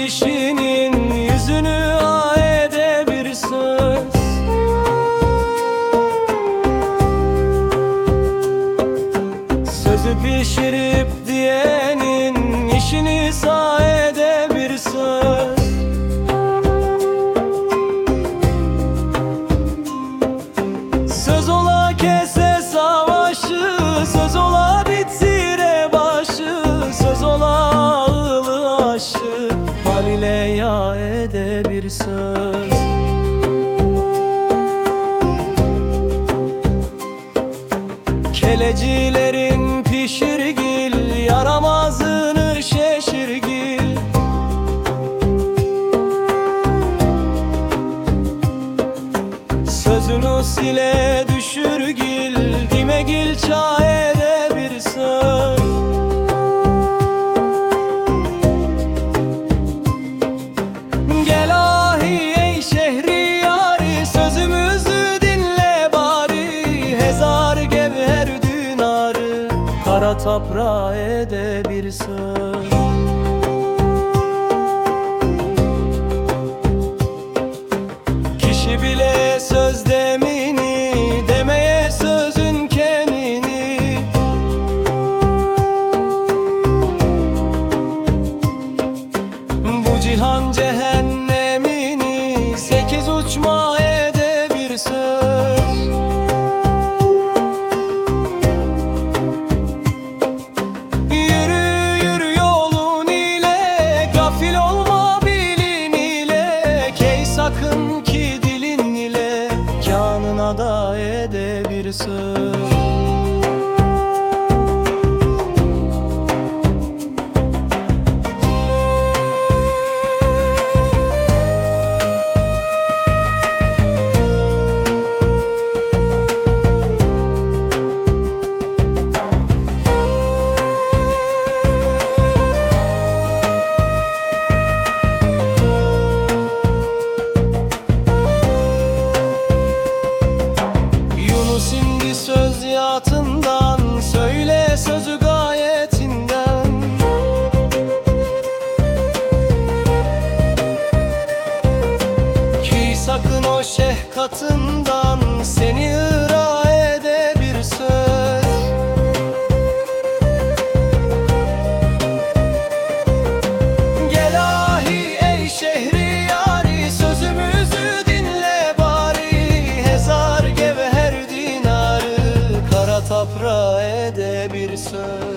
Seven kişinin yüzünü ede bir söz Sözü pişirip diyenin işini saede ile ya ede bir söz. Kelecilerin pişirgil Yaramazını şeşirgil Sözünü sile Kara toprağa ede bir söz Kişi bile söz demini Demeye sözün kenini. Bu cihan ede söz yatından Söyle sözü gayetinden. Ki sakın o şehkatından kisses.